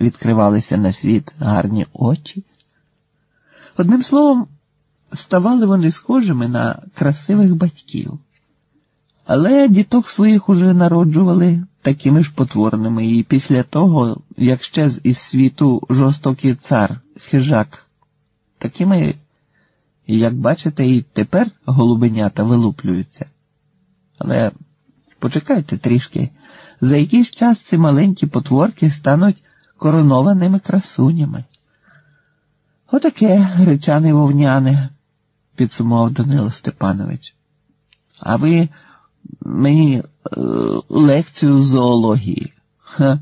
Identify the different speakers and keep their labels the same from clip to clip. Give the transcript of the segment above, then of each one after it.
Speaker 1: відкривалися на світ гарні очі. Одним словом, ставали вони схожими на красивих батьків, але діток своїх уже народжували такими ж потворними, і після того, як щез із світу жорстокий цар хижак, такими, як бачите, і тепер голубенята вилуплюються. Але почекайте трішки, за якийсь час ці маленькі потворки стануть коронованими красунями. Отаке гречане вовняне, підсумував Данило Степанович. А ви мені е, лекцію зоології. Ха?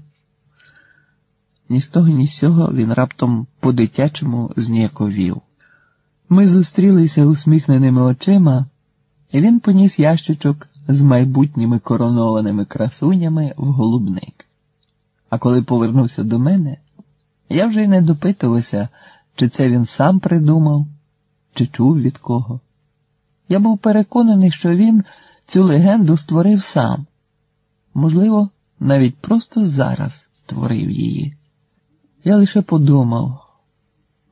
Speaker 1: Ні з того, ні з сього він раптом по-дитячому зніяковів. Ми зустрілися усміхненими очима, і він поніс ящичок з майбутніми коронованими красунями в голубник. А коли повернувся до мене, я вже й не допитувався, чи це він сам придумав, чи чув від кого. Я був переконаний, що він цю легенду створив сам, можливо, навіть просто зараз творив її. Я лише подумав,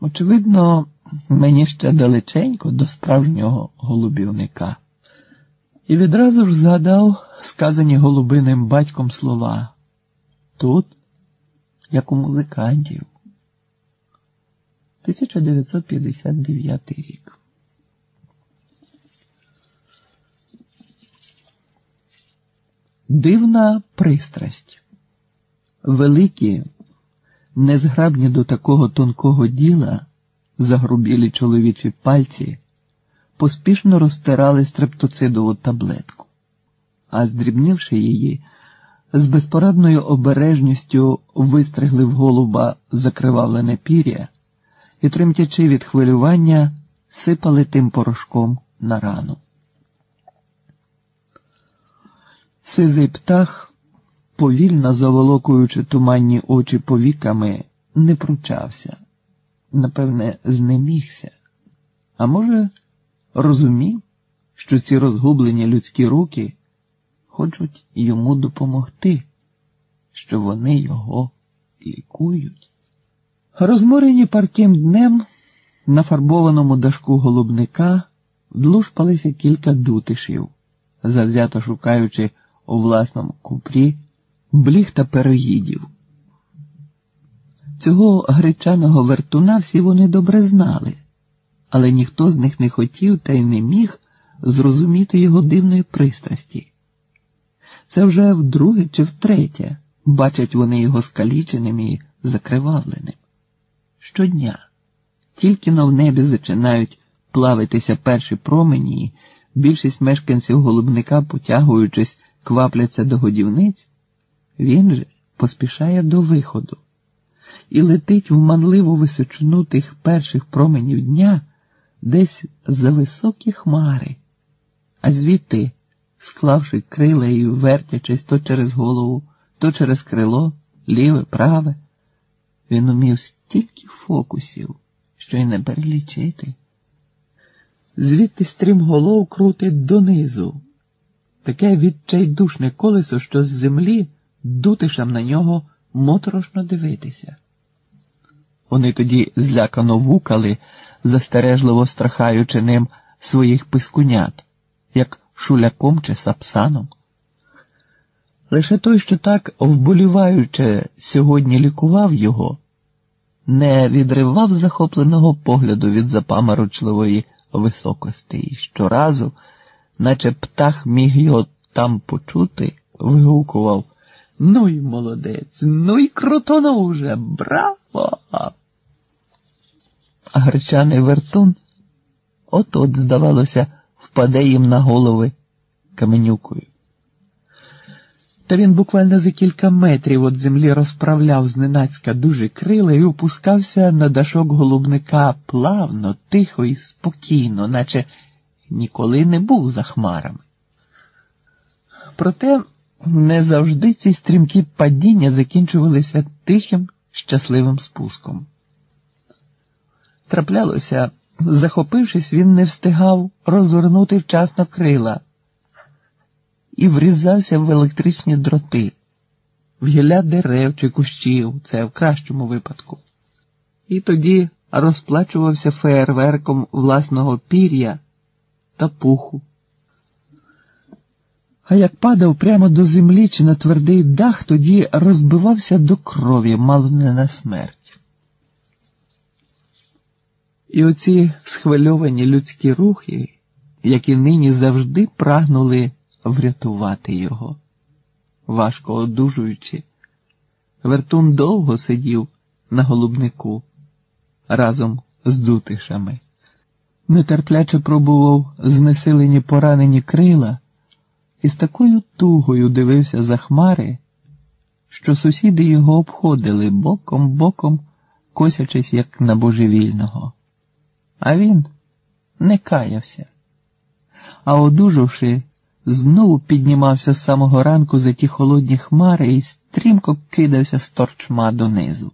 Speaker 1: очевидно, мені ще далеченько до справжнього голубівника. І відразу ж згадав сказані голубиним батьком слова тут, як у музикантів. 1959 рік. Дивна пристрасть. Великі, незграбні до такого тонкого діла, загрубілі чоловічі пальці, поспішно розтирали стрептоцидову таблетку, а здрібнивши її, з безпорадною обережністю вистригли в голуба закривавлене пір'я і, тремтячи від хвилювання, сипали тим порошком на рану. Сизий птах, повільно заволокуючи туманні очі повіками, не пручався, напевне, знемігся, а може, розумів, що ці розгублені людські руки хочуть йому допомогти, що вони його лікують. Розморені парким днем на фарбованому дашку голубника длушпалися кілька дутишів, завзято шукаючи у власному купрі бліг та переїдів. Цього гречаного вертуна всі вони добре знали, але ніхто з них не хотів та й не міг зрозуміти його дивної пристрасті. Це вже вдруге чи втретє бачать вони його скаліченим і закривавленим. Щодня, тільки но в небі зачинають плавитися перші промені, більшість мешканців голубника, потягуючись, квапляться до годівниць, він же поспішає до виходу. І летить в манливу височину тих перших променів дня десь за високі хмари, а звідти, склавши крила і вертячись то через голову, то через крило, ліве, праве, він умів стільки фокусів, що й не перелічити. Звідти стрім голов крутить донизу, таке відчайдушне колесо, що з землі дутишам на нього моторошно дивитися. Вони тоді злякано вукали, застережливо страхаючи ним своїх пискунят, як шуляком чи сапсаном. Лише той, що так вболіваючи сьогодні лікував його, не відривав захопленого погляду від запаморочливої високості і щоразу, наче птах міг його там почути, вигукував Ну й молодець, ну й крутону вже, браво! А гречаний вертун от от, здавалося, впаде їм на голови каменюкою. Та він буквально за кілька метрів від землі розправляв зненацька дуже крила і опускався на дашок голубника плавно, тихо і спокійно, наче ніколи не був за хмарами. Проте не завжди ці стрімкі падіння закінчувалися тихим, щасливим спуском. Траплялося, захопившись, він не встигав розвернути вчасно крила і врізався в електричні дроти, в гілля дерев чи кущів, це в кращому випадку. І тоді розплачувався феєрверком власного пір'я та пуху. А як падав прямо до землі чи на твердий дах, тоді розбивався до крові, мало не на смерть. І оці схвильовані людські рухи, які нині завжди прагнули врятувати його. Важко одужуючи, вертун довго сидів на голубнику разом з дутишами, нетерпляче пробував знесилені поранені крила і з такою тугою дивився за хмари, що сусіди його обходили боком боком, косячись як на божевільного. А він не каявся, а одужавши, знову піднімався з самого ранку за ті холодні хмари і стрімко кидався з торчма донизу.